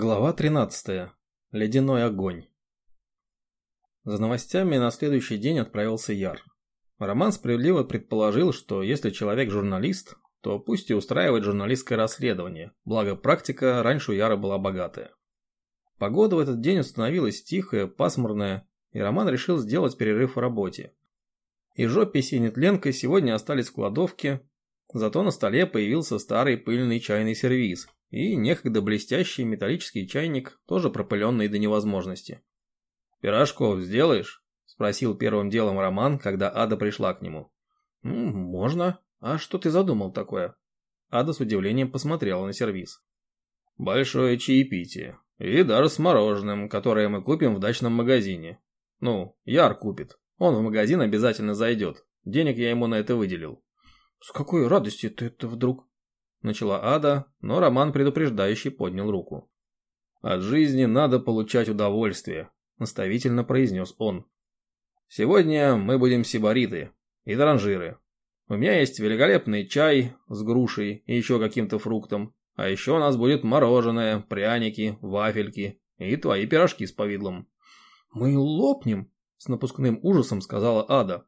Глава 13. Ледяной огонь. За новостями на следующий день отправился Яр. Роман справедливо предположил, что если человек журналист, то пусть и устраивает журналистское расследование, благо практика раньше у Яра была богатая. Погода в этот день установилась тихая, пасмурная, и Роман решил сделать перерыв в работе. И Жопись и Нетленко сегодня остались в кладовке, зато на столе появился старый пыльный чайный сервиз – и некогда блестящий металлический чайник, тоже пропыленный до невозможности. «Пирожков сделаешь?» – спросил первым делом Роман, когда Ада пришла к нему. «Можно. А что ты задумал такое?» Ада с удивлением посмотрела на сервиз. «Большое чаепитие. И даже с мороженым, которое мы купим в дачном магазине. Ну, Яр купит. Он в магазин обязательно зайдет. Денег я ему на это выделил». «С какой радости ты это вдруг?» Начала Ада, но Роман предупреждающий поднял руку. «От жизни надо получать удовольствие», – наставительно произнес он. «Сегодня мы будем сибариты и транжиры. У меня есть великолепный чай с грушей и еще каким-то фруктом, а еще у нас будет мороженое, пряники, вафельки и твои пирожки с повидлом». «Мы лопнем», – с напускным ужасом сказала Ада.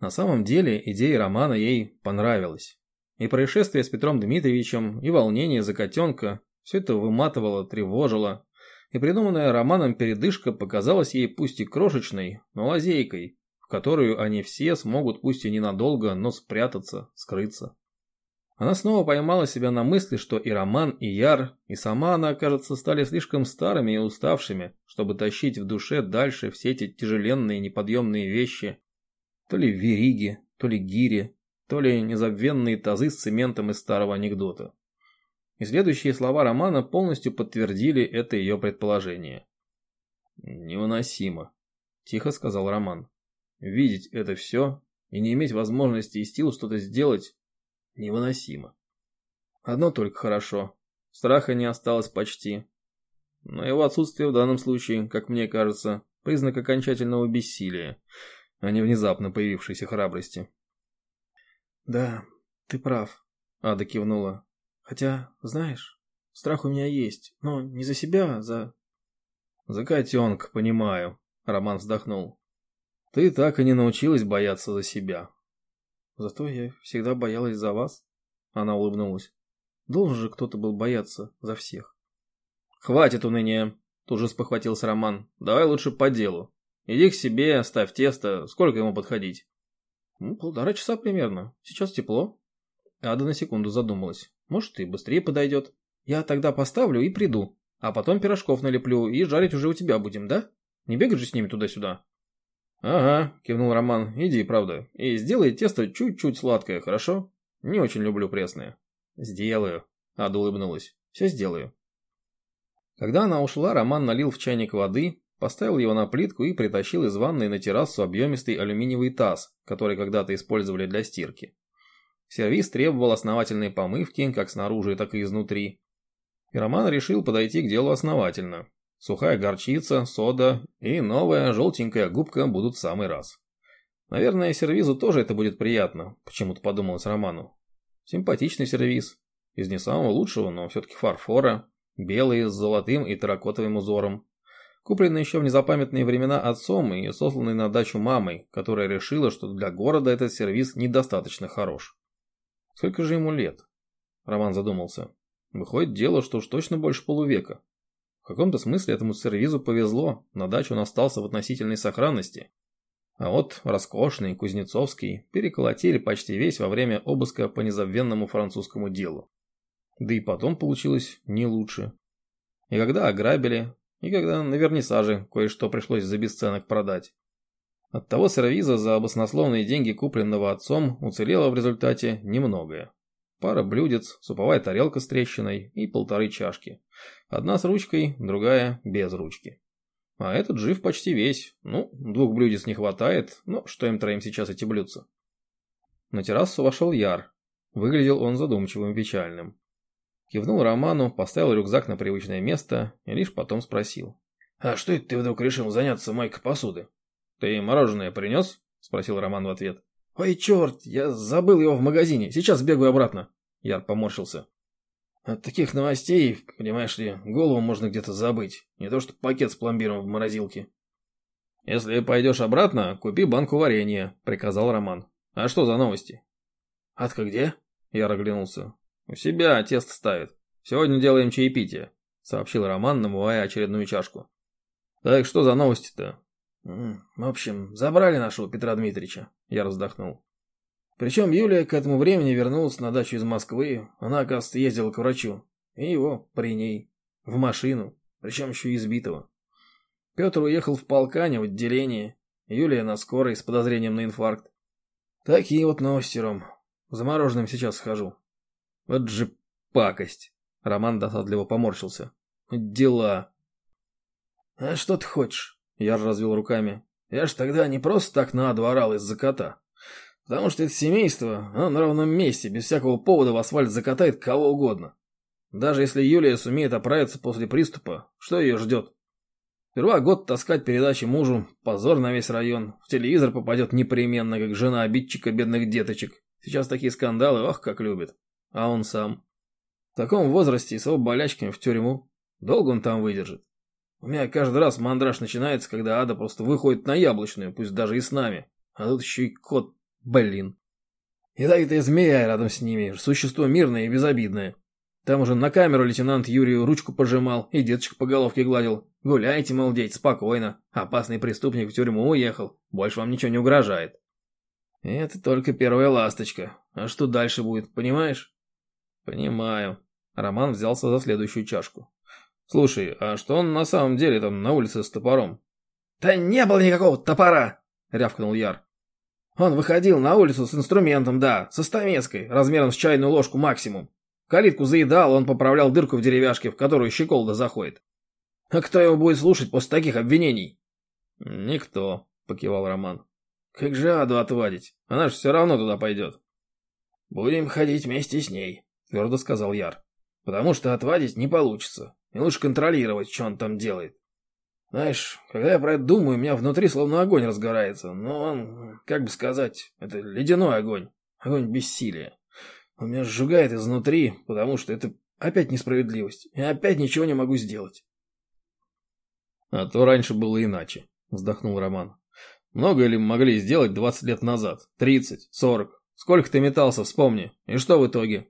На самом деле идея романа ей понравилась. И происшествие с Петром Дмитриевичем, и волнение за котенка – все это выматывало, тревожило. И придуманная романом передышка показалась ей пусть и крошечной, но лазейкой, в которую они все смогут пусть и ненадолго, но спрятаться, скрыться. Она снова поймала себя на мысли, что и Роман, и Яр, и сама она, кажется, стали слишком старыми и уставшими, чтобы тащить в душе дальше все эти тяжеленные неподъемные вещи. То ли вериги, то ли гири, то ли незабвенные тазы с цементом из старого анекдота. И следующие слова Романа полностью подтвердили это ее предположение. «Невыносимо», – тихо сказал Роман. «Видеть это все и не иметь возможности и сил что-то сделать невыносимо. Одно только хорошо. Страха не осталось почти. Но его отсутствие в данном случае, как мне кажется, признак окончательного бессилия, а не внезапно появившейся храбрости. «Да, ты прав», — Ада кивнула. «Хотя, знаешь, страх у меня есть, но не за себя, а за...» «За котенка, понимаю», — Роман вздохнул. «Ты так и не научилась бояться за себя». «Зато я всегда боялась за вас», — она улыбнулась. «Должен же кто-то был бояться за всех». «Хватит уныния», — тут же спохватился Роман. «Давай лучше по делу. Иди к себе, ставь тесто. Сколько ему подходить?» Ну, полтора часа примерно. Сейчас тепло. Ада на секунду задумалась. Может, и быстрее подойдет. Я тогда поставлю и приду. А потом пирожков налеплю и жарить уже у тебя будем, да? Не бегать же с ними туда-сюда. Ага, кивнул Роман. Иди, правда. И сделай тесто чуть-чуть сладкое, хорошо? Не очень люблю пресное. Сделаю. Ада улыбнулась. Все сделаю. Когда она ушла, Роман налил в чайник воды, Поставил его на плитку и притащил из ванной на террасу объемистый алюминиевый таз, который когда-то использовали для стирки. Сервис требовал основательной помывки, как снаружи, так и изнутри. И Роман решил подойти к делу основательно. Сухая горчица, сода и новая желтенькая губка будут в самый раз. Наверное, сервизу тоже это будет приятно, почему-то подумалось Роману. Симпатичный сервиз. Из не самого лучшего, но все-таки фарфора. Белый с золотым и терракотовым узором купленный еще в незапамятные времена отцом и сосланный на дачу мамой, которая решила, что для города этот сервис недостаточно хорош. Сколько же ему лет? Роман задумался. Выходит дело, что уж точно больше полувека. В каком-то смысле этому сервизу повезло, на даче он остался в относительной сохранности. А вот роскошный, кузнецовский, переколотили почти весь во время обыска по незабвенному французскому делу. Да и потом получилось не лучше. И когда ограбили, и когда на вернисаже кое-что пришлось за бесценок продать. Оттого сервиза за баснословные деньги, купленного отцом, уцелело в результате немногое. Пара блюдец, суповая тарелка с трещиной и полторы чашки. Одна с ручкой, другая без ручки. А этот жив почти весь. Ну, двух блюдец не хватает, но что им троим сейчас эти блюдца? На террасу вошел Яр. Выглядел он задумчивым и печальным. Кивнул Роману, поставил рюкзак на привычное место и лишь потом спросил. «А что это ты вдруг решил заняться майкой посуды?» «Ты мороженое принес?» – спросил Роман в ответ. «Ой, черт, я забыл его в магазине, сейчас бегаю обратно». Яр поморщился. От таких новостей, понимаешь ли, голову можно где-то забыть. Не то что пакет с пломбиром в морозилке. «Если пойдешь обратно, купи банку варенья», — приказал Роман. «А что за новости?» «Адка где?» — я оглянулся. «У себя тесто ставит. Сегодня делаем чаепитие», — сообщил Роман, намывая очередную чашку. «Так что за новости-то?» «В общем, забрали нашего Петра Дмитриевича», — я раздохнул. Причем Юлия к этому времени вернулась на дачу из Москвы. Она, оказывается, ездила к врачу. И его при ней. В машину. Причем еще избитого. Петр уехал в полкане в отделение. Юлия на скорой с подозрением на инфаркт. Такие вот новости, Ром. За мороженым сейчас схожу. Вот же пакость. Роман досадливо поморщился. Дела. А что ты хочешь? Я же развел руками. Я ж тогда не просто так на аду орал из-за кота. Потому что это семейство, оно на ровном месте, без всякого повода в асфальт закатает кого угодно. Даже если Юлия сумеет оправиться после приступа, что ее ждет? Сперва год таскать передачи мужу, позор на весь район, в телевизор попадет непременно, как жена обидчика бедных деточек. Сейчас такие скандалы, ох, как любит. А он сам. В таком возрасте и с его болячками в тюрьму. Долго он там выдержит. У меня каждый раз мандраж начинается, когда Ада просто выходит на яблочную, пусть даже и с нами. А тут еще и кот Блин. Ядовитая змея рядом с ними, существо мирное и безобидное. Там уже на камеру лейтенант Юрию ручку пожимал и деточек по головке гладил. Гуляйте, мол, дети, спокойно. Опасный преступник в тюрьму уехал. Больше вам ничего не угрожает. Это только первая ласточка. А что дальше будет, понимаешь? Понимаю. Роман взялся за следующую чашку. Слушай, а что он на самом деле там на улице с топором? Да не было никакого топора, рявкнул Яр. Он выходил на улицу с инструментом, да, со стамеской, размером с чайную ложку максимум. Калитку заедал, он поправлял дырку в деревяшке, в которую щеколда заходит. А кто его будет слушать после таких обвинений? Никто, покивал Роман. Как же Аду отвадить? Она же все равно туда пойдет. Будем ходить вместе с ней, твердо сказал Яр. Потому что отвадить не получится. И лучше контролировать, что он там делает. Знаешь, когда я про это думаю, у меня внутри словно огонь разгорается. Но он, как бы сказать, это ледяной огонь. Огонь бессилия. Он меня сжигает изнутри, потому что это опять несправедливость. Я опять ничего не могу сделать. А то раньше было иначе, вздохнул Роман. Много ли могли сделать 20 лет назад? 30, 40. Сколько ты метался, вспомни. И что в итоге?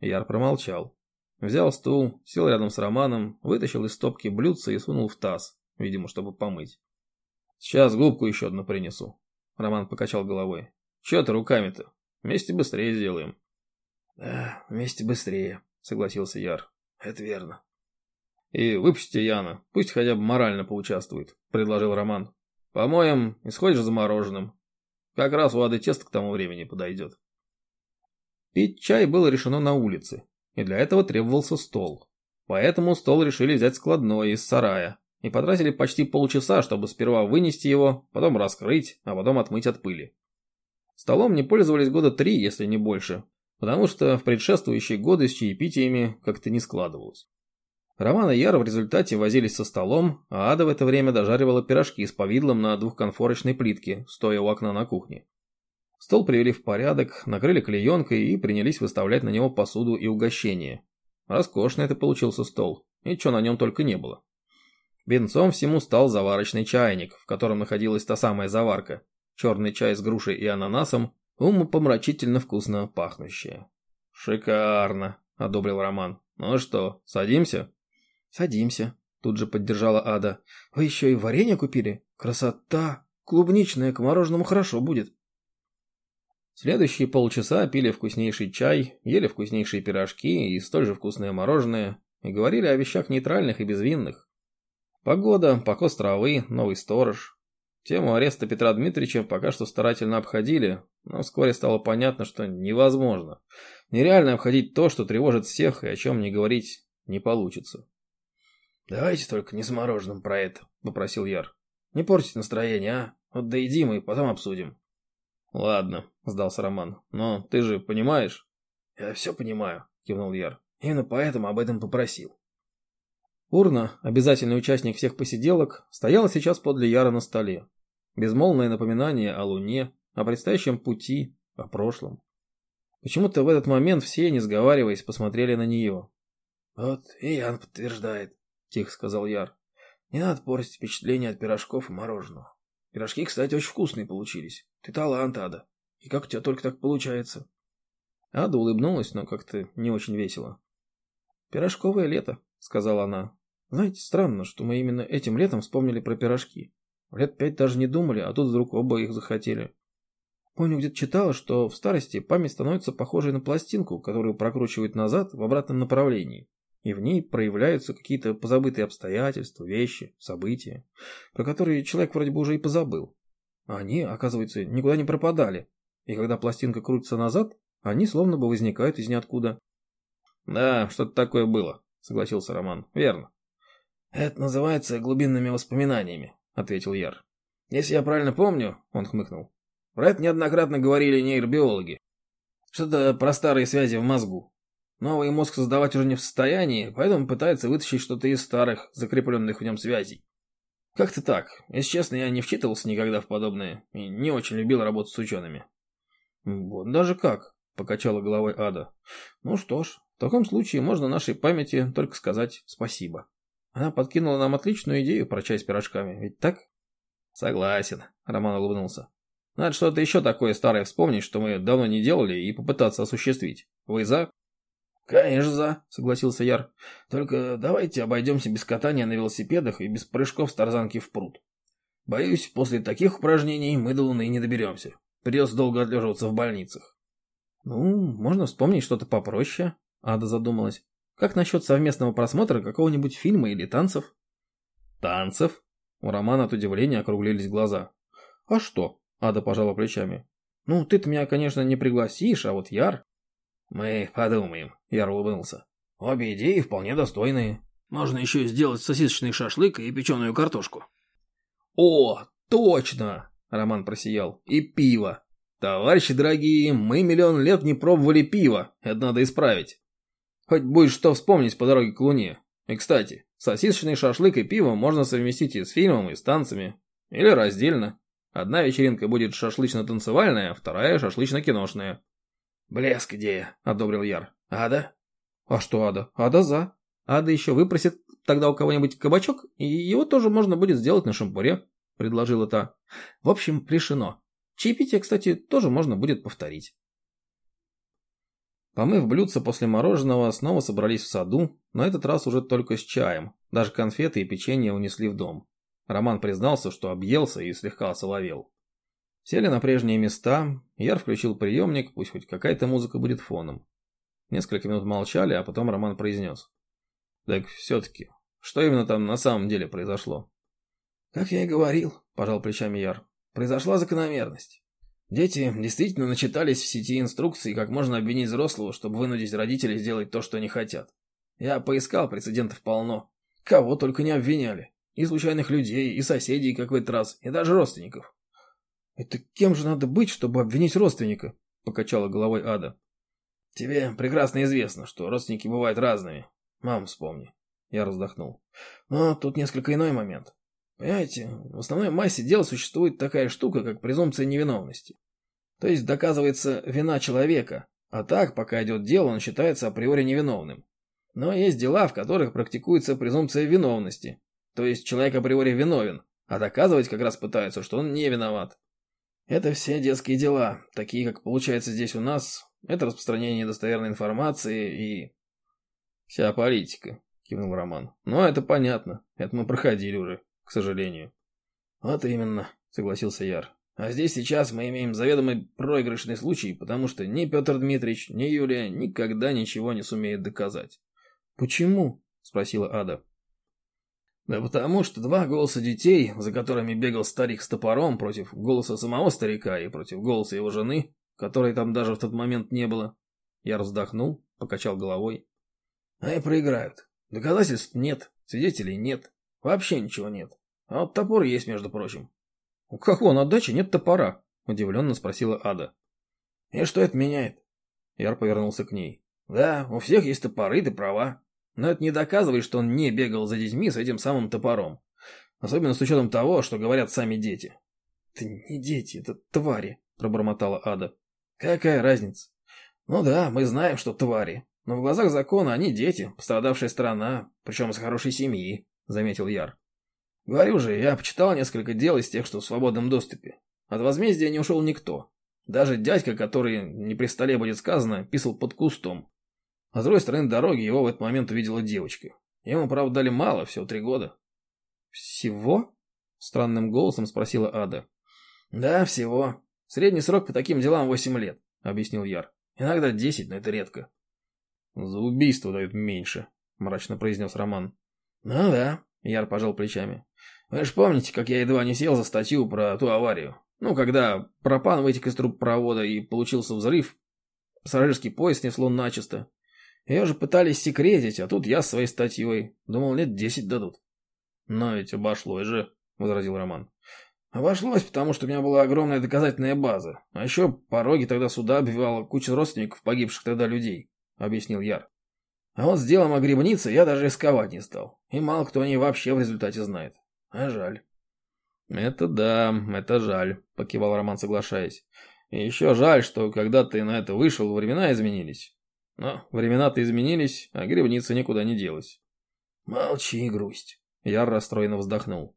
Яр промолчал. Взял стул, сел рядом с Романом, вытащил из стопки блюдца и сунул в таз видимо, чтобы помыть. Сейчас губку еще одну принесу. Роман покачал головой. Че ты руками-то? Вместе быстрее сделаем. Да, вместе быстрее, согласился Яр. Это верно. И выпусти Яна, пусть хотя бы морально поучаствует, предложил Роман. Помоем и сходишь за мороженым. Как раз у Ады тесто к тому времени подойдет. Пить чай было решено на улице, и для этого требовался стол. Поэтому стол решили взять складной из сарая, и потратили почти полчаса, чтобы сперва вынести его, потом раскрыть, а потом отмыть от пыли. Столом не пользовались года три, если не больше, потому что в предшествующие годы с чаепитиями как-то не складывалось. Роман и Яр в результате возились со столом, а Ада в это время дожаривала пирожки с повидлом на двухконфорочной плитке, стоя у окна на кухне. Стол привели в порядок, накрыли клеенкой и принялись выставлять на него посуду и угощения. Роскошный это получился стол, и что на нем только не было. Венцом всему стал заварочный чайник, в котором находилась та самая заварка. Черный чай с грушей и ананасом, умопомрачительно вкусно пахнущая. «Шикарно», — одобрил Роман. «Ну что, садимся?» «Садимся», — тут же поддержала Ада. «Вы еще и варенье купили? Красота! Клубничное к мороженому хорошо будет». Следующие полчаса пили вкуснейший чай, ели вкуснейшие пирожки и столь же вкусное мороженое, и говорили о вещах нейтральных и безвинных. Погода, покос травы, новый сторож. Тему ареста Петра Дмитриевича пока что старательно обходили, но вскоре стало понятно, что невозможно. Нереально обходить то, что тревожит всех, и о чем не говорить не получится. «Давайте только не с мороженым про это», — попросил Яр. «Не портите настроение, а? Вот доедим и потом обсудим». «Ладно», — сдался Роман. «Но ты же понимаешь?» «Я все понимаю», — кивнул Яр. «Именно поэтому об этом попросил». Урна, обязательный участник всех посиделок, стояла сейчас подле Яра на столе. Безмолвное напоминание о Луне, о предстоящем пути, о прошлом. Почему-то в этот момент все, не сговариваясь, посмотрели на нее. Вот и Ян подтверждает, тихо сказал Яр. Не надо портить впечатление от пирожков и мороженого. Пирожки, кстати, очень вкусные получились. Ты талант, Ада. И как у тебя только так получается? Ада улыбнулась, но как-то не очень весело. «Пирожковое лето», — сказала она. «Знаете, странно, что мы именно этим летом вспомнили про пирожки. Лет пять даже не думали, а тут вдруг оба их захотели. Помню, где-то читала, что в старости память становится похожей на пластинку, которую прокручивают назад в обратном направлении. И в ней проявляются какие-то позабытые обстоятельства, вещи, события, про которые человек вроде бы уже и позабыл. А они, оказывается, никуда не пропадали. И когда пластинка крутится назад, они словно бы возникают из ниоткуда. «Да, что-то такое было», — согласился Роман. «Верно». «Это называется глубинными воспоминаниями», — ответил Яр. «Если я правильно помню», — он хмыкнул, — «про это неоднократно говорили нейробиологи. Что-то про старые связи в мозгу. Новый мозг создавать уже не в состоянии, поэтому пытается вытащить что-то из старых, закрепленных в нем связей. Как-то так. Если честно, я не вчитывался никогда в подобное и не очень любил работать с учеными. Вот даже как, покачала головой Ада. Ну что ж, в таком случае можно нашей памяти только сказать спасибо. Она подкинула нам отличную идею про чай с пирожками, ведь так? Согласен, Роман улыбнулся. Надо что-то еще такое старое вспомнить, что мы давно не делали, и попытаться осуществить. Вы за? Конечно за, согласился Яр. Только давайте обойдемся без катания на велосипедах и без прыжков с тарзанки в пруд. Боюсь, после таких упражнений мы до Луны не доберемся. Придется долго отлеживаться в больницах. Ну, можно вспомнить что-то попроще, Ада задумалась. Как насчет совместного просмотра какого-нибудь фильма или танцев? Танцев? У Романа от удивления округлились глаза. А что? Ада пожала плечами. Ну, ты-то меня, конечно, не пригласишь, а вот Яр... Мы подумаем, Яр улыбнулся. Обе идеи вполне достойные. Можно еще сделать сосисочный шашлык и печеную картошку. О, точно! Роман просиял. И пиво. Товарищи дорогие, мы миллион лет не пробовали пиво. Это надо исправить. Хоть будет что вспомнить по дороге к Луне. И, кстати, сосисочный шашлык и пиво можно совместить и с фильмом, и с танцами. Или раздельно. Одна вечеринка будет шашлычно-танцевальная, вторая шашлычно-киношная. «Блеск идея», — одобрил Яр. «Ада?» «А что Ада? Ада за. Ада еще выпросит тогда у кого-нибудь кабачок, и его тоже можно будет сделать на шампуре», — предложила та. «В общем, решено. Чаепитие, кстати, тоже можно будет повторить». Помыв блюдца после мороженого, снова собрались в саду, на этот раз уже только с чаем. Даже конфеты и печенье унесли в дом. Роман признался, что объелся и слегка соловел. Сели на прежние места, Яр включил приемник, пусть хоть какая-то музыка будет фоном. Несколько минут молчали, а потом Роман произнес. «Так все-таки, что именно там на самом деле произошло?» «Как я и говорил», – пожал плечами Яр, – «произошла закономерность. Дети действительно начитались в сети инструкций, как можно обвинить взрослого, чтобы вынудить родителей сделать то, что они хотят. Я поискал, прецедентов полно. Кого только не обвиняли. И случайных людей, и соседей, как в этот раз, и даже родственников. «Это кем же надо быть, чтобы обвинить родственника?» – покачала головой Ада. «Тебе прекрасно известно, что родственники бывают разными. Мам, вспомни». Я раздохнул. «Но тут несколько иной момент. Понимаете, в основной массе дел существует такая штука, как презумпция невиновности. То есть доказывается вина человека, а так, пока идет дело, он считается априори невиновным. Но есть дела, в которых практикуется презумпция виновности. То есть человек априори виновен, а доказывать как раз пытаются, что он не виноват. Это все детские дела, такие, как получается здесь у нас. Это распространение недостоверной информации и... Вся политика, кивнул Роман. Но это понятно, это мы проходили уже к сожалению. Вот именно, согласился Яр. А здесь сейчас мы имеем заведомый проигрышный случай, потому что ни Петр Дмитриевич, ни Юлия никогда ничего не сумеют доказать. Почему? Спросила Ада. Да потому что два голоса детей, за которыми бегал старик с топором против голоса самого старика и против голоса его жены, которой там даже в тот момент не было. Я вздохнул, покачал головой. Они проиграют. Доказательств нет, свидетелей нет. Вообще ничего нет. А вот топор есть, между прочим. У кого на даче нет топора? Удивленно спросила Ада. И что это меняет? Яр повернулся к ней. Да, у всех есть топоры, ты права. Но это не доказывает, что он не бегал за детьми с этим самым топором. Особенно с учетом того, что говорят сами дети. Это не дети, это твари, пробормотала Ада. Какая разница? Ну да, мы знаем, что твари. Но в глазах закона они дети, пострадавшая страна, причем из хорошей семьи, заметил Яр. Говорю же, я почитал несколько дел из тех, что в свободном доступе. От возмездия не ушел никто. Даже дядька, который, не при столе будет сказано, писал под кустом. А с другой стороны дороги его в этот момент увидела девочка. Ему, правда, дали мало, всего три года. «Всего?» — странным голосом спросила Ада. «Да, всего. Средний срок по таким делам восемь лет», — объяснил Яр. «Иногда десять, но это редко». «За убийство дают меньше», — мрачно произнес Роман. «Ну да», — Яр пожал плечами. «Вы же помните, как я едва не сел за статью про ту аварию? Ну, когда пропан вытек из труб провода и получился взрыв, пассажирский поезд несло начисто. Ее же пытались секретить, а тут я своей статьей. Думал, лет десять дадут. Но ведь обошлось же, возразил Роман. Обошлось, потому что у меня была огромная доказательная база. А еще пороги тогда суда обвивала куча родственников погибших тогда людей, объяснил Яр. А вот с делом о грибнице я даже рисковать не стал. И мало кто о ней вообще в результате знает. А жаль. «Это да, это жаль», — покивал Роман, соглашаясь. «И еще жаль, что когда ты на это вышел, времена изменились. Но времена-то изменились, а грибница никуда не делась». «Молчи, грусть», — Яр расстроенно вздохнул.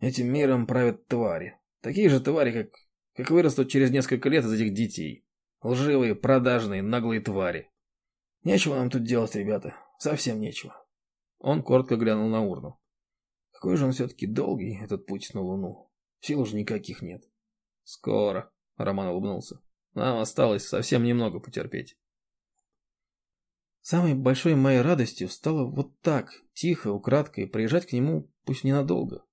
«Этим миром правят твари. Такие же твари, как, как вырастут через несколько лет из этих детей. Лживые, продажные, наглые твари. Нечего нам тут делать, ребята. Совсем нечего». Он коротко глянул на урну. Какой же он все-таки долгий, этот путь на Луну. Сил уже никаких нет. Скоро, Роман улыбнулся. Нам осталось совсем немного потерпеть. Самой большой моей радостью стало вот так, тихо, украдкой, приезжать к нему, пусть ненадолго.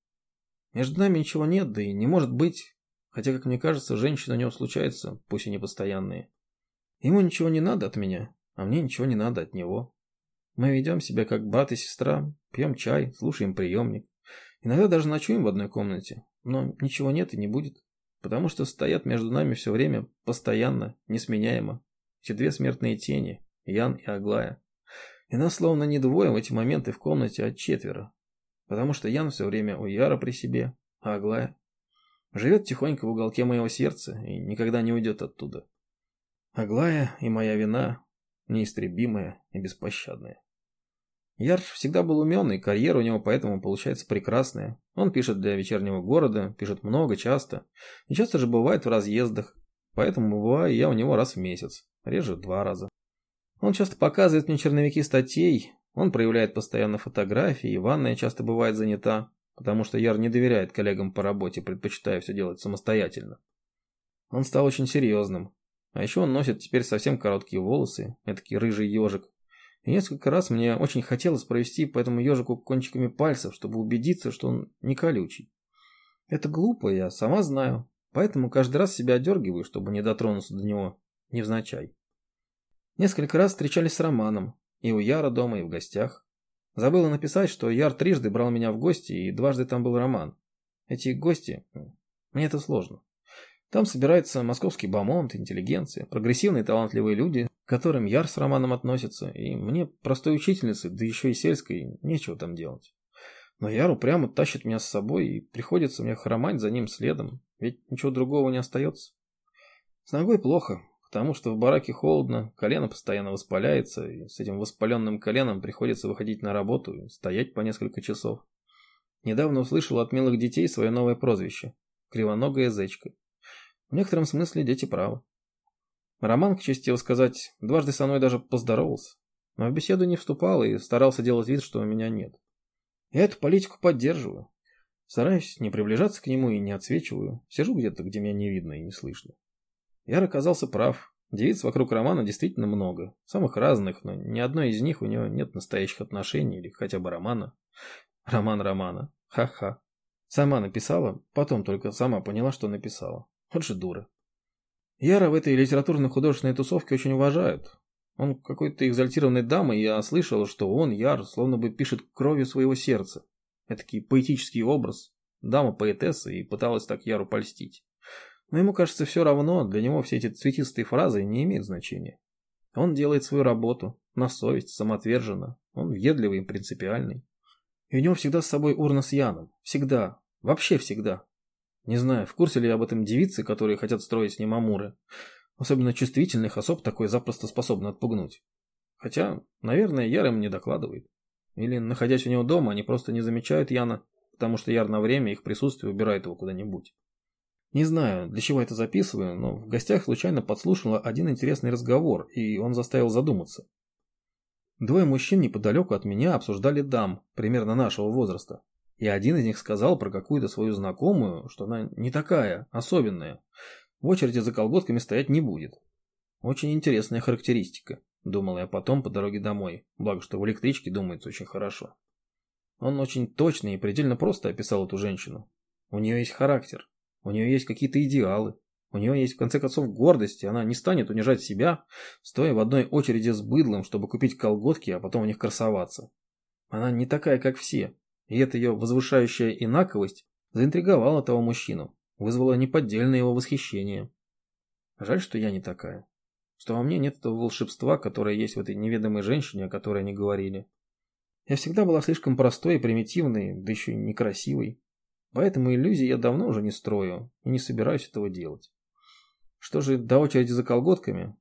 Между нами ничего нет, да и не может быть, хотя, как мне кажется, женщины у него случаются, пусть и не постоянные. Ему ничего не надо от меня, а мне ничего не надо от него. Мы ведем себя как брат и сестра, пьем чай, слушаем приемник. Иногда даже ночуем в одной комнате, но ничего нет и не будет, потому что стоят между нами все время, постоянно, несменяемо. Эти две смертные тени, Ян и Аглая. И нас словно не двое в эти моменты в комнате, а четверо. Потому что Ян все время у Яра при себе, а Аглая живет тихонько в уголке моего сердца и никогда не уйдет оттуда. Аглая и моя вина неистребимая и беспощадная. Ярш всегда был умен, карьера у него поэтому получается прекрасная. Он пишет для вечернего города, пишет много, часто. И часто же бывает в разъездах. Поэтому бываю я у него раз в месяц, реже два раза. Он часто показывает мне черновики статей, он проявляет постоянно фотографии, и ванная часто бывает занята, потому что Яр не доверяет коллегам по работе, предпочитая все делать самостоятельно. Он стал очень серьезным. А еще он носит теперь совсем короткие волосы, этакий рыжий ежик, и несколько раз мне очень хотелось провести по этому ежику кончиками пальцев, чтобы убедиться, что он не колючий. Это глупо, я сама знаю, поэтому каждый раз себя одергиваю, чтобы не дотронуться до него невзначай. Несколько раз встречались с Романом, и у Яра дома, и в гостях. Забыла написать, что Яр трижды брал меня в гости, и дважды там был Роман. Эти гости... Мне это сложно. Там собирается московский бомонд, интеллигенция, прогрессивные талантливые люди, к которым Яр с Романом относится, и мне, простой учительнице, да еще и сельской, нечего там делать. Но Яр упрямо тащит меня с собой, и приходится мне хромать за ним следом, ведь ничего другого не остается. С ногой плохо, потому что в бараке холодно, колено постоянно воспаляется, и с этим воспаленным коленом приходится выходить на работу и стоять по несколько часов. Недавно услышал от милых детей свое новое прозвище – кривоногая зечка. В некотором смысле дети правы. Роман, к чести сказать, дважды со мной даже поздоровался, но в беседу не вступал и старался делать вид, что у меня нет. Я эту политику поддерживаю. Стараюсь не приближаться к нему и не отсвечиваю. Сижу где-то, где меня не видно и не слышно. Яр оказался прав. Девиц вокруг Романа действительно много. Самых разных, но ни одной из них у него нет настоящих отношений или хотя бы романа. Роман Романа. Ха-ха. Сама написала, потом только сама поняла, что написала. Вот же дура. Яра в этой литературно-художественной тусовке очень уважают. Он какой-то экзальтированной дамы, я слышал, что он, Яр, словно бы пишет кровью своего сердца. Этакий поэтический образ. Дама поэтесса и пыталась так Яру польстить. Но ему кажется все равно, для него все эти цветистые фразы не имеют значения. Он делает свою работу, на совесть, самоотверженно. Он въедливый и принципиальный. И у него всегда с собой урна с Яном. Всегда. Вообще всегда. Не знаю, в курсе ли об этом девицы, которые хотят строить с ним амуры. Особенно чувствительных особ такой запросто способны отпугнуть. Хотя, наверное, Яр им не докладывает. Или, находясь у него дома, они просто не замечают Яна, потому что Яр на время их присутствие убирает его куда-нибудь. Не знаю, для чего это записываю, но в гостях случайно подслушала один интересный разговор, и он заставил задуматься. Двое мужчин неподалеку от меня обсуждали дам, примерно нашего возраста. И один из них сказал про какую-то свою знакомую, что она не такая, особенная. В очереди за колготками стоять не будет. Очень интересная характеристика, думал я потом по дороге домой, благо что в электричке думается очень хорошо. Он очень точно и предельно просто описал эту женщину. У нее есть характер, у нее есть какие-то идеалы, у нее есть в конце концов гордость, и она не станет унижать себя, стоя в одной очереди с быдлом, чтобы купить колготки, а потом в них красоваться. Она не такая, как все, и эта ее возвышающая инаковость заинтриговала того мужчину, вызвала неподдельное его восхищение. Жаль, что я не такая. Что во мне нет этого волшебства, которое есть в этой неведомой женщине, о которой они говорили. Я всегда была слишком простой и примитивной, да еще и некрасивой. Поэтому иллюзий я давно уже не строю и не собираюсь этого делать. Что же до очереди за колготками?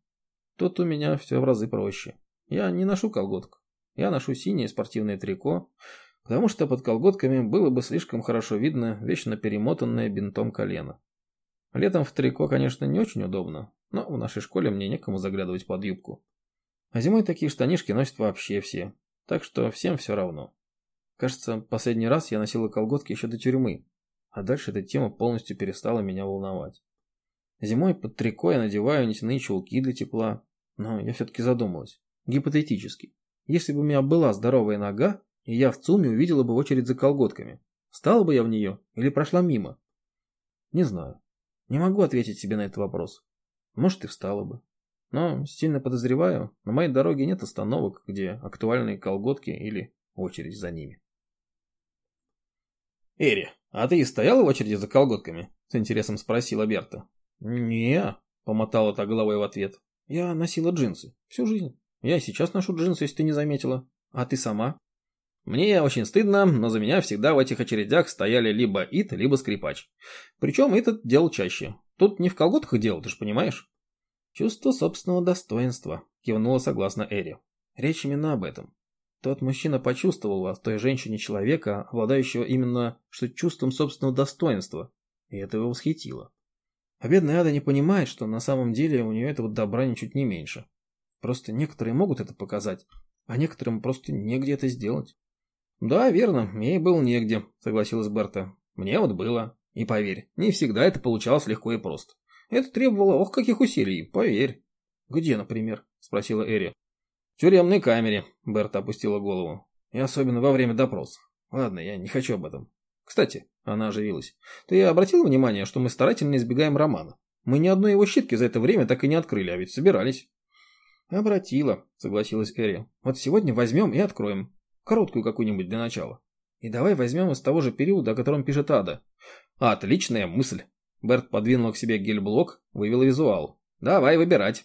Тут у меня все в разы проще. Я не ношу колготку. Я ношу синее спортивное трико, потому что под колготками было бы слишком хорошо видно вечно перемотанное бинтом колено. Летом в трико, конечно, не очень удобно, но в нашей школе мне некому заглядывать под юбку. А зимой такие штанишки носят вообще все, так что всем все равно. Кажется, последний раз я носила колготки еще до тюрьмы, а дальше эта тема полностью перестала меня волновать. Зимой под трико я надеваю нитяные чулки для тепла, но я все-таки задумалась. Гипотетически. Если бы у меня была здоровая нога, и я в ЦУМе увидела бы очередь за колготками, стала бы я в нее или прошла мимо? Не знаю. Не могу ответить себе на этот вопрос. Может и встала бы. Но сильно подозреваю, на моей дороге нет остановок, где актуальные колготки или очередь за ними. «Эри, а ты стояла в очереди за колготками?» – с интересом спросила Берта. не помотала та головой в ответ. «Я носила джинсы. Всю жизнь. Я и сейчас ношу джинсы, если ты не заметила. А ты сама?» Мне очень стыдно, но за меня всегда в этих очередях стояли либо Ит, либо скрипач. Причем этот делал чаще. Тут не в колготках дело, ты же понимаешь? Чувство собственного достоинства, кивнула согласно Эри. Речь именно об этом. Тот мужчина почувствовал в той женщине человека, обладающего именно что чувством собственного достоинства, и это его восхитило. А бедная Ада не понимает, что на самом деле у нее этого добра ничуть не меньше. Просто некоторые могут это показать, а некоторым просто негде это сделать. «Да, верно, ей было негде», — согласилась Берта. «Мне вот было. И поверь, не всегда это получалось легко и просто. Это требовало ох каких усилий, поверь». «Где, например?» — спросила Эри. В тюремной камере, Берта опустила голову. И особенно во время допроса. Ладно, я не хочу об этом. Кстати, она оживилась. Ты обратил внимание, что мы старательно избегаем романа? Мы ни одной его щитки за это время так и не открыли, а ведь собирались. Обратила, согласилась Эри. Вот сегодня возьмем и откроем. Короткую какую-нибудь для начала. И давай возьмем из того же периода, о котором пишет Ада. Отличная мысль. Берт подвинул к себе гель-блок, вывел визуал. Давай выбирать.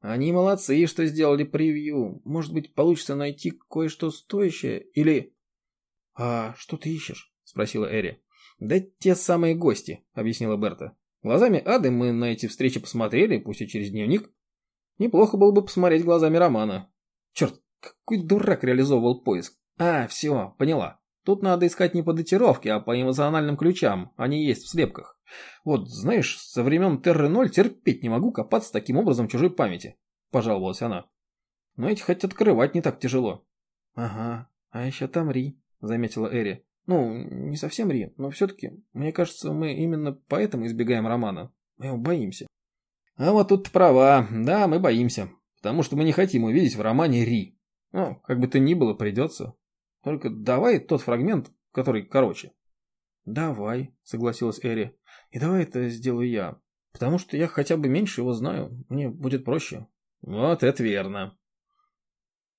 Они молодцы, что сделали превью. Может быть, получится найти кое-что стоящее или... А что ты ищешь? Спросила Эри. Да те самые гости, объяснила Берта. Глазами Ады мы на эти встречи посмотрели, пусть и через дневник. Неплохо было бы посмотреть глазами Романа. Черт, какой дурак реализовывал поиск. А, все, поняла. Тут надо искать не по датировке, а по эмоциональным ключам. Они есть в слепках. Вот, знаешь, со времен Терры Ноль терпеть не могу копаться таким образом в чужой памяти. Пожаловалась она. Но эти хоть открывать не так тяжело. Ага, а еще там Ри, заметила Эри. Ну, не совсем Ри, но все-таки, мне кажется, мы именно поэтому избегаем романа. Мы его боимся. А вот тут права, да, мы боимся. Потому что мы не хотим увидеть в романе Ри. Ну, как бы то ни было, придется. Только давай тот фрагмент, который короче. Давай, согласилась Эри. И давай это сделаю я. Потому что я хотя бы меньше его знаю. Мне будет проще. Вот это верно.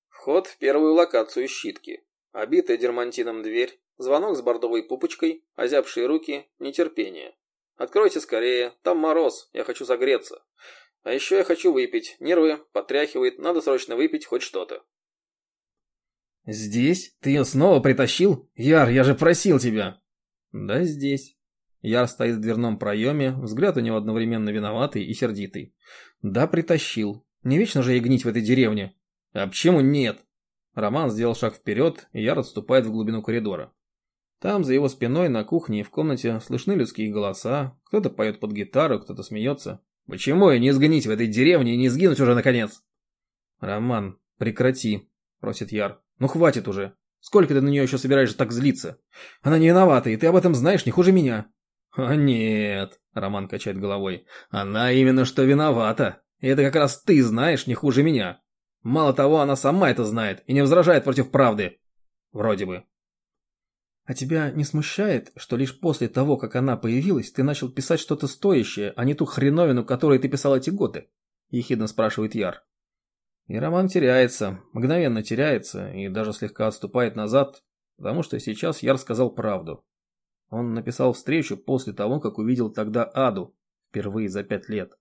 Вход в первую локацию щитки. Обитая дермантином дверь, звонок с бордовой пупочкой, озябшие руки, нетерпение. Откройте скорее, там мороз, я хочу согреться. А еще я хочу выпить, нервы потряхивает, надо срочно выпить хоть что-то. «Здесь? Ты ее снова притащил? Яр, я же просил тебя!» «Да, здесь». Яр стоит в дверном проеме, взгляд у него одновременно виноватый и сердитый. «Да, притащил. Не вечно же ей гнить в этой деревне. А почему нет? Роман сделал шаг вперед, и Яр отступает в глубину коридора. Там, за его спиной, на кухне и в комнате слышны людские голоса, кто-то поет под гитару, кто-то смеется. «Почему я не сгнить в этой деревне и не сгинуть уже наконец?» «Роман, прекрати», — просит Яр. «Ну хватит уже. Сколько ты на нее еще собираешься так злиться? Она не виновата, и ты об этом знаешь не хуже меня». «А нет», — Роман качает головой. «Она именно что виновата. И это как раз ты знаешь не хуже меня. Мало того, она сама это знает и не возражает против правды. Вроде бы». А тебя не смущает, что лишь после того, как она появилась, ты начал писать что-то стоящее, а не ту хреновину, которую ты писал эти годы? Ехидно спрашивает Яр. И Роман теряется, мгновенно теряется и даже слегка отступает назад, потому что сейчас Яр сказал правду. Он написал встречу после того, как увидел тогда Аду, впервые за пять лет.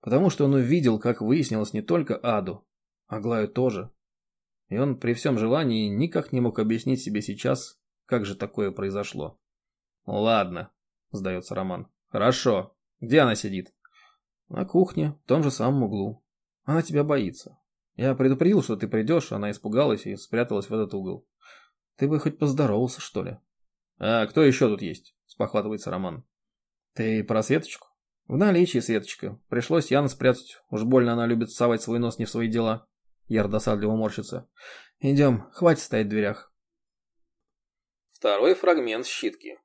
Потому что он увидел, как выяснилось, не только Аду, а Глаю тоже. И он при всем желании никак не мог объяснить себе сейчас, как же такое произошло? Ладно, сдается Роман. Хорошо. Где она сидит? На кухне, в том же самом углу. Она тебя боится. Я предупредил, что ты придешь, она испугалась и спряталась в этот угол. Ты бы хоть поздоровался, что ли? А кто еще тут есть? Спохватывается Роман. Ты про Светочку? В наличии Светочка. Пришлось Яна спрятать. Уж больно она любит совать свой нос не в свои дела. Яр досадливо морщится. Идем, хватит стоять в дверях. Второй фрагмент щитки.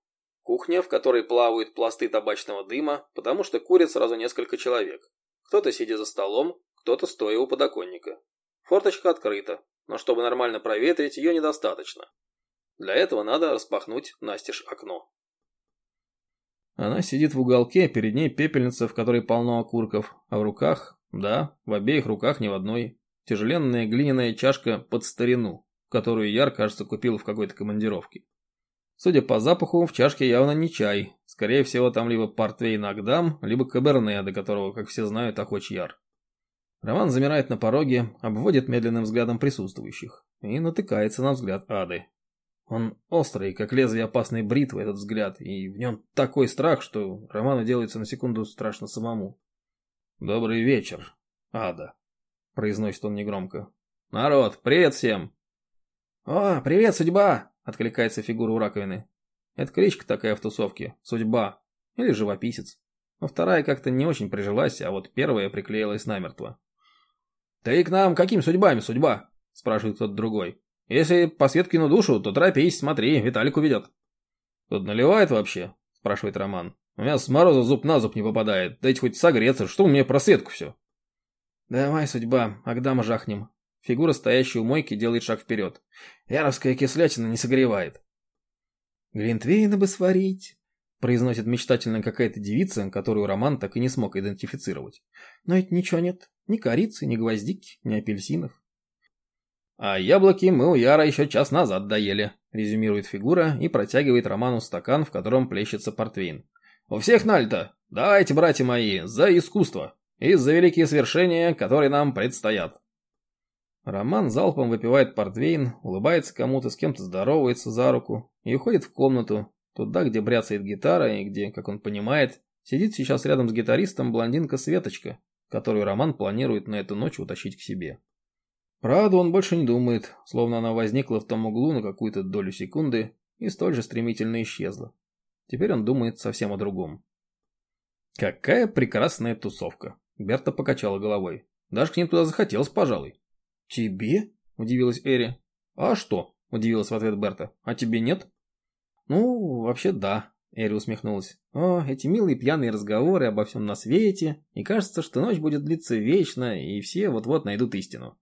Кухня, в которой плавают пласты табачного дыма, потому что курят сразу несколько человек. Кто-то сидя за столом, кто-то стоя у подоконника. Форточка открыта, но чтобы нормально проветрить, ее недостаточно. Для этого надо распахнуть настежь окно. Она сидит в уголке, перед ней пепельница, в которой полно окурков, а в руках, да, в обеих руках не в одной, тяжеленная глиняная чашка под старину, которую Яр, кажется, купил в какой-то командировке. Судя по запаху, в чашке явно не чай. Скорее всего, там либо портвейн Агдам, либо каберне, до которого, как все знают, охоч яр. Роман замирает на пороге, обводит медленным взглядом присутствующих и натыкается на взгляд Ады. Он острый, как лезвие опасной бритвы, этот взгляд, и в нем такой страх, что Роману делается на секунду страшно самому. «Добрый вечер, Ада», — произносит он негромко. «Народ, привет всем!» «О, привет, судьба!» Откликается фигура у раковины. Это кличка такая в тусовке. Судьба. Или живописец. Но вторая как-то не очень прижилась, а вот первая приклеилась намертво. «Ты к нам каким судьбами, судьба?» Спрашивает кто-то другой. «Если по Светкину душу, то торопись, смотри, Виталик уведет». «Тут наливает вообще?» Спрашивает Роман. «У меня с мороза зуб на зуб не попадает. Дайте хоть согреться, что у меня про Светку все?» «Давай, судьба, Агдама жахнем», Фигура, стоящая у мойки, делает шаг вперед. Яровская кислятина не согревает. «Глинтвейна бы сварить», — произносит мечтательно какая-то девица, которую Роман так и не смог идентифицировать. «Но ведь ничего нет. Ни корицы, ни гвоздики, ни апельсинов». «А яблоки мы у Яра еще час назад доели», — резюмирует фигура и протягивает Роману стакан, в котором плещется портвейн. «У всех нальто! Давайте, братья мои, за искусство и за великие свершения, которые нам предстоят!» Роман залпом выпивает портвейн, улыбается кому-то, с кем-то здоровается за руку и уходит в комнату, туда, где бряцает гитара и где, как он понимает, сидит сейчас рядом с гитаристом блондинка Светочка, которую Роман планирует на эту ночь утащить к себе. Правда, он больше не думает, словно она возникла в том углу на какую-то долю секунды и столь же стремительно исчезла. Теперь он думает совсем о другом. Какая прекрасная тусовка. Берта покачала головой. Даже к ним туда захотелось, пожалуй. «Тебе?» – удивилась Эри. «А что?» – удивилась в ответ Берта. «А тебе нет?» «Ну, вообще да», – Эри усмехнулась. «О, эти милые пьяные разговоры обо всем на свете, и кажется, что ночь будет длиться вечно, и все вот-вот найдут истину.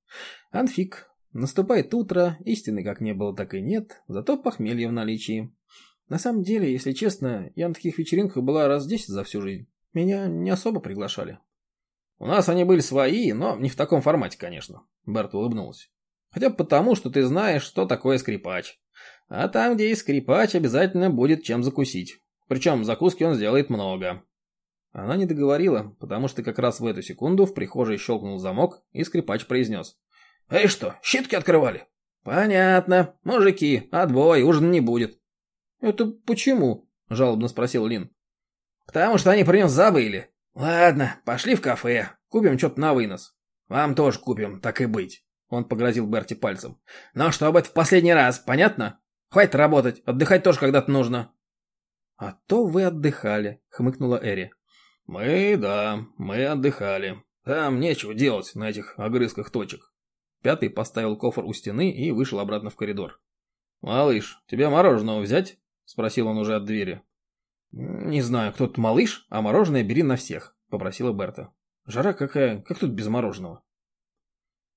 Анфик. Наступает утро, истины как не было, так и нет, зато похмелье в наличии. На самом деле, если честно, я на таких вечеринках была раз десять за всю жизнь. Меня не особо приглашали». «У нас они были свои, но не в таком формате, конечно», Берт улыбнулась. Хотя бы потому, что ты знаешь, что такое скрипач. А там, где есть скрипач, обязательно будет чем закусить. Причем закуски он сделает много. Она не договорила, потому что как раз в эту секунду в прихожей щелкнул замок, и скрипач произнес. «Эй что, щитки открывали?» «Понятно. Мужики, отбой, ужин не будет». «Это почему?» – жалобно спросил Лин. «Потому что они про него забыли. Ладно, пошли в кафе, купим что-то на вынос. Вам тоже купим, так и быть. Он погрозил Берти пальцем. «Ну, чтобы это в последний раз, понятно? Хватит работать, отдыхать тоже когда-то нужно». «А то вы отдыхали», — хмыкнула Эри. «Мы, да, мы отдыхали. Там нечего делать на этих огрызках точек». Пятый поставил кофр у стены и вышел обратно в коридор. «Малыш, тебе мороженого взять?» — спросил он уже от двери. «Не знаю, кто тут малыш, а мороженое бери на всех», — попросила Берта. «Жара какая, как тут без мороженого?»